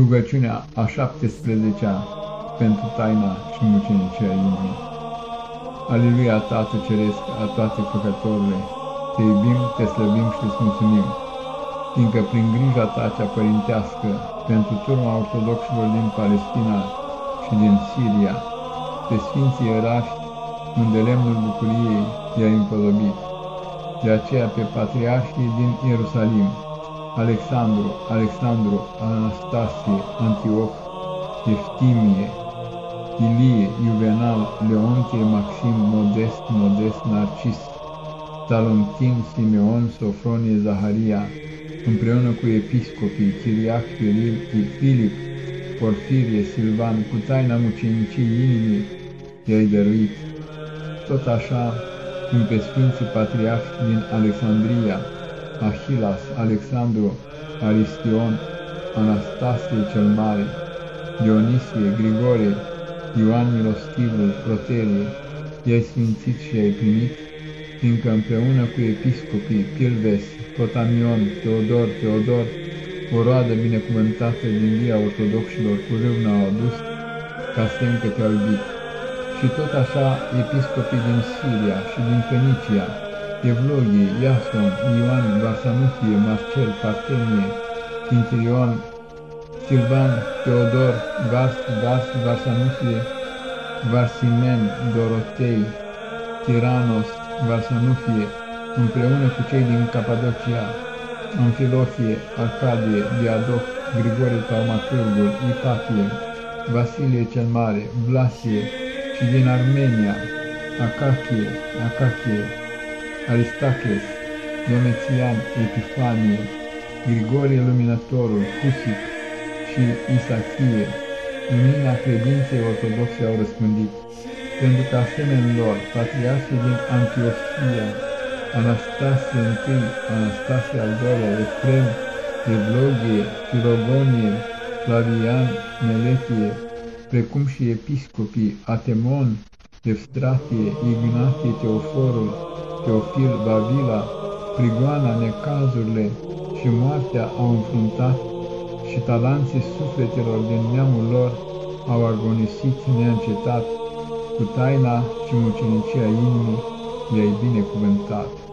Rugăciunea a 17-a pentru taina și mucenicia inimii. Aleluia, Tată Ceresc, a toate făcătorile, te iubim, te slăbim și te mulțumim, fiindcă prin grija ta cea părintească pentru turma ortodoxilor din Palestina și din Siria, pe Sfinții Eraști, unde lemnul bucuriei i-a împodobit, de aceea pe patriarhii din Ierusalim, Alexandru, Alexandru, Anastasie, Antioch, Eftimie, Ilie, Juvenal, Leontie, Maxim, Modest, Modest, Narcis, Talontin, Simeon, Sofronie, Zaharia, împreună cu episcopii Chiriac, Firil, Filip, Porfirie, Silvan, cu taina mucenicii inimii i-ai dăruit. Tot așa, cum pe Sfinții Patriarhi din Alexandria, Ahilas, Alexandru, Aristion, Anastasie cel Mare, Dionisie, Grigore, Ioan Milostivul, Proterie, i-ai sfințit și ai primit, fiindcă împreună cu episcopii Pilves, Potamion, Teodor, Teodor, o roadă binecuvântată din via ortodoxilor cu râvna au adus, ca semn că te-au iubit. Și tot așa episcopii din Siria și din Fenicia, Evlogie, Iason, Ioan, Varsanufie, Marcel, Partenie, Quintilion, Silvan, Teodor, Vas, Vas, Varsanufie, Varsimen, Dorotei, Tiranos, Varsanufie, împreună cu cei din Capadocia, Amfilohie, Arcadie, Diadoc, Grigore Taumaturgul, Ipatie, Vasilie cel Mare, Vlasie și din Armenia, Acachie, Acachie, Aristaches, Domitian, Epifanie, Grigorie Luminatorul, Husic și Isachie, lumina credinței ortodoxe au răspândit, pentru că asemenea lor, patriarhii din Antiochia, Anastasie I, Anastasie al doilea, Efrem, Evlogie, Filogonie, Flavian, Meletie, precum și episcopii Atemon, Evstratie, Ignatie, Teoforul, Teofil, Bavila, prigoana, necazurile și moartea au înfruntat și talanții sufletelor din neamul lor au agonisit neîncetat cu taina și mucenicia inimii le-ai binecuvântat.